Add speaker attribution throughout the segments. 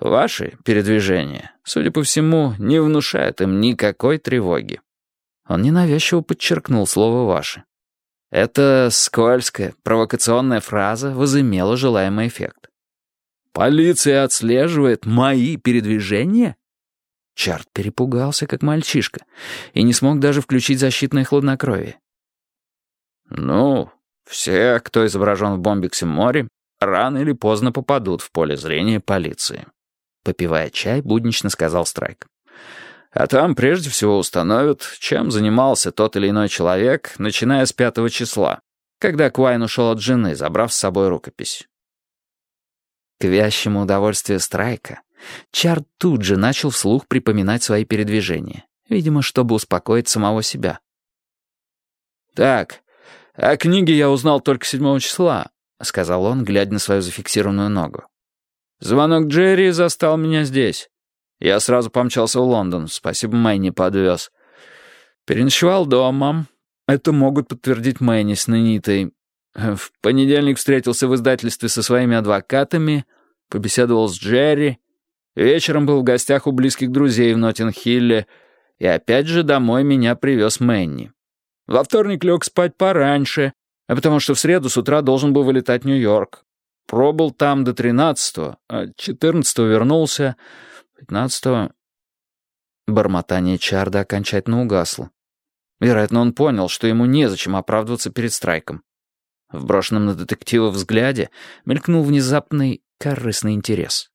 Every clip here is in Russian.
Speaker 1: Ваши передвижения, судя по всему, не внушают им никакой тревоги. Он ненавязчиво подчеркнул слово «ваши». Эта скользкая, провокационная фраза возымела желаемый эффект. «Полиция отслеживает мои передвижения?» Чарт перепугался, как мальчишка, и не смог даже включить защитное хладнокровие. «Ну, все, кто изображен в Бомбиксе море, рано или поздно попадут в поле зрения полиции», попивая чай, буднично сказал Страйк. А там прежде всего установят, чем занимался тот или иной человек, начиная с пятого числа, когда Куайн ушел от жены, забрав с собой рукопись. К вящему удовольствию Страйка, Чарт тут же начал вслух припоминать свои передвижения, видимо, чтобы успокоить самого себя. «Так, о книге я узнал только седьмого числа», — сказал он, глядя на свою зафиксированную ногу. «Звонок Джерри застал меня здесь. Я сразу помчался в Лондон, спасибо Мэнни подвез. Переночевал дома. Это могут подтвердить Мэнни с Нанитой. В понедельник встретился в издательстве со своими адвокатами, побеседовал с Джерри. Вечером был в гостях у близких друзей в Ноттинг-Хилле. И опять же домой меня привез Мэнни. Во вторник лег спать пораньше, а потому что в среду с утра должен был вылетать в Нью-Йорк. Пробыл там до 13-го, а 14-го вернулся... Пятнадцатого...» Бормотание Чарда окончательно угасло. Вероятно, он понял, что ему незачем оправдываться перед страйком. В брошенном на детектива взгляде мелькнул внезапный корыстный интерес.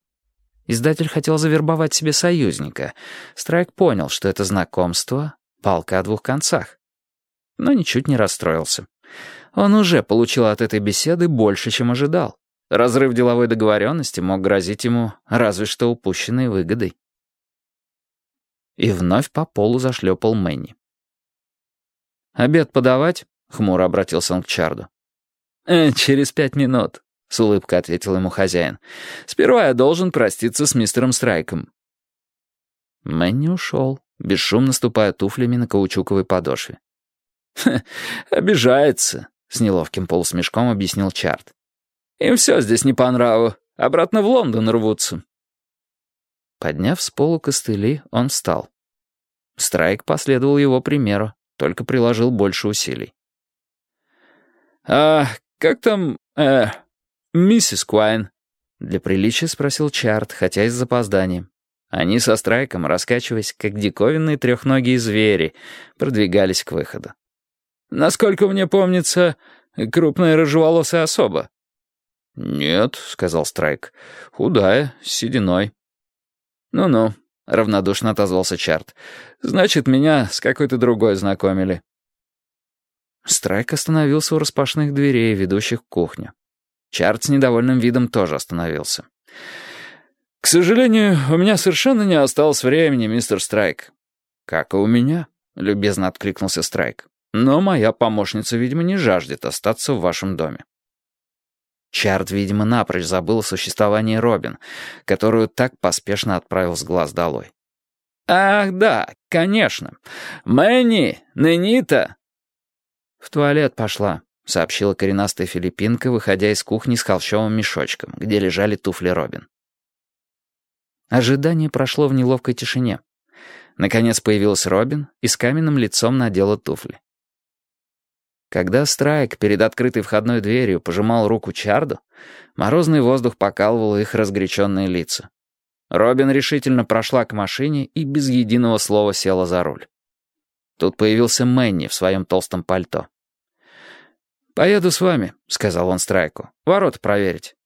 Speaker 1: Издатель хотел завербовать себе союзника. Страйк понял, что это знакомство — палка о двух концах. Но ничуть не расстроился. Он уже получил от этой беседы больше, чем ожидал. Разрыв деловой договоренности мог грозить ему разве что упущенной выгодой. И вновь по полу зашлепал Мэнни. «Обед подавать?» — хмуро обратился он к Чарду. «Э, «Через пять минут», — с улыбкой ответил ему хозяин. «Сперва я должен проститься с мистером Страйком». Мэнни ушел, бесшумно ступая туфлями на каучуковой подошве. «Обижается», — с неловким полусмешком объяснил Чард. Им все здесь не по нраву. Обратно в Лондон рвутся». Подняв с полу костыли, он встал. Страйк последовал его примеру, только приложил больше усилий. «А как там, э, миссис Куайн?» Для приличия спросил Чарт, хотя и с запозданием. Они со Страйком, раскачиваясь, как диковинные трехногие звери, продвигались к выходу. «Насколько мне помнится, крупная рыжеволосая особа». «Нет», — сказал Страйк. «Худая, с сединой». «Ну-ну», — равнодушно отозвался Чарт. «Значит, меня с какой-то другой знакомили». Страйк остановился у распашных дверей, ведущих в кухню. Чарт с недовольным видом тоже остановился. «К сожалению, у меня совершенно не осталось времени, мистер Страйк». «Как и у меня», — любезно откликнулся Страйк. «Но моя помощница, видимо, не жаждет остаться в вашем доме». Чарт, видимо, напрочь забыл о существовании Робин, которую так поспешно отправил с глаз долой. «Ах, да, конечно. Мэнни, Ненита!» «В туалет пошла», — сообщила коренастая филиппинка, выходя из кухни с холщовым мешочком, где лежали туфли Робин. Ожидание прошло в неловкой тишине. Наконец появилась Робин и с каменным лицом надела туфли. Когда Страйк перед открытой входной дверью пожимал руку Чарду, морозный воздух покалывал их разгоряченные лица. Робин решительно прошла к машине и без единого слова села за руль. Тут появился Мэнни в своем толстом пальто. «Поеду с вами», — сказал он Страйку. «Ворот проверить».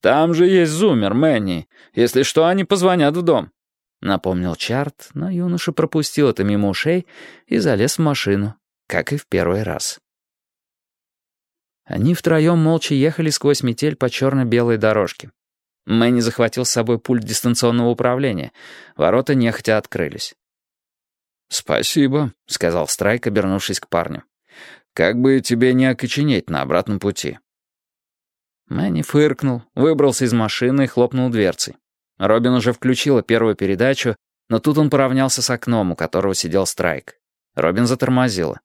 Speaker 1: «Там же есть зумер, Мэнни. Если что, они позвонят в дом», — напомнил Чарт, но юноша пропустил это мимо ушей и залез в машину, как и в первый раз. Они втроем молча ехали сквозь метель по черно-белой дорожке. Мэнни захватил с собой пульт дистанционного управления. Ворота нехотя открылись. «Спасибо», — сказал Страйк, обернувшись к парню. «Как бы тебе не окоченеть на обратном пути». Мэнни фыркнул, выбрался из машины и хлопнул дверцей. Робин уже включила первую передачу, но тут он поравнялся с окном, у которого сидел Страйк. Робин затормозила.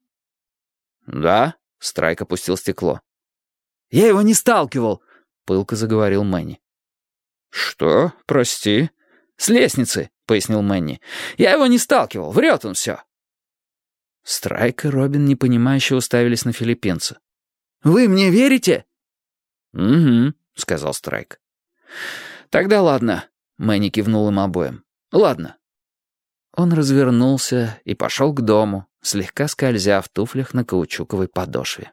Speaker 1: «Да?» — Страйк опустил стекло. «Я его не сталкивал», — пылко заговорил Мэнни. «Что? Прости?» «С лестницы», — пояснил Мэнни. «Я его не сталкивал, врет он все». Страйк и Робин непонимающе уставились на филиппинца. «Вы мне верите?» «Угу», — сказал Страйк. «Тогда ладно», — Мэнни кивнул им обоим. «Ладно». Он развернулся и пошел к дому, слегка скользя в туфлях на каучуковой подошве.